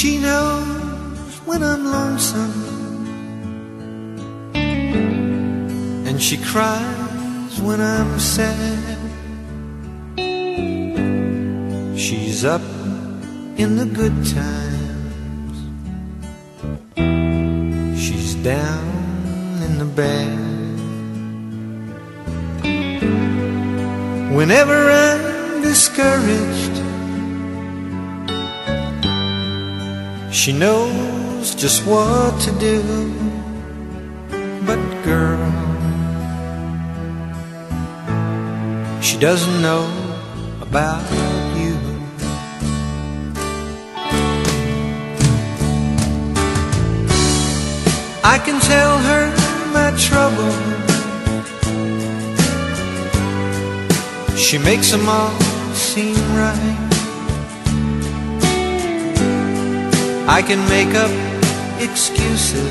She knows when I'm lonesome. And she cries when I'm sad. She's up in the good times. She's down in the bad. Whenever I'm discouraged She knows just what to do. But girl She doesn't know about you. I can tell her my trouble. She makes them all seem right I can make up excuses.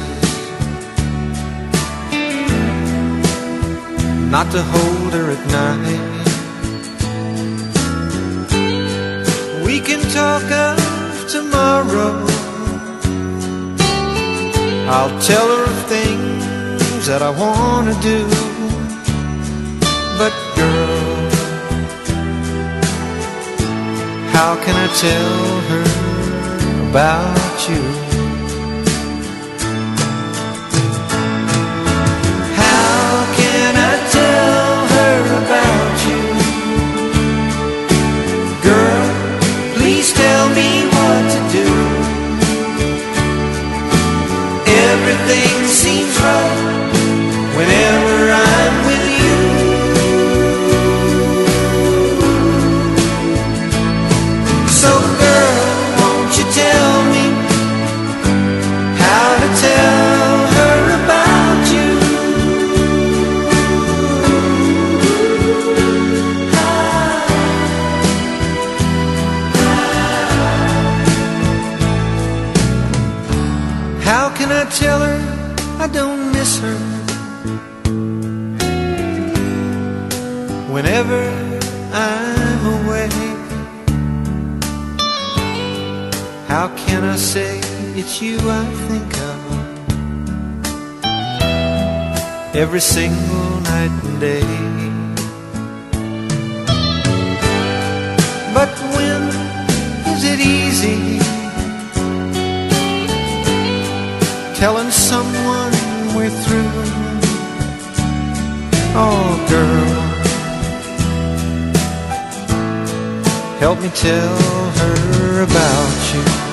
Not to hold her at night. We can talk of tomorrow. I'll tell her of things that I want to do. But girl How can I tell her about you? Tell her I don't miss her? Whenever I'm away, how can I say it's you I think of every single night and day? telling someone we're through. Oh, girl, help me tell her about you.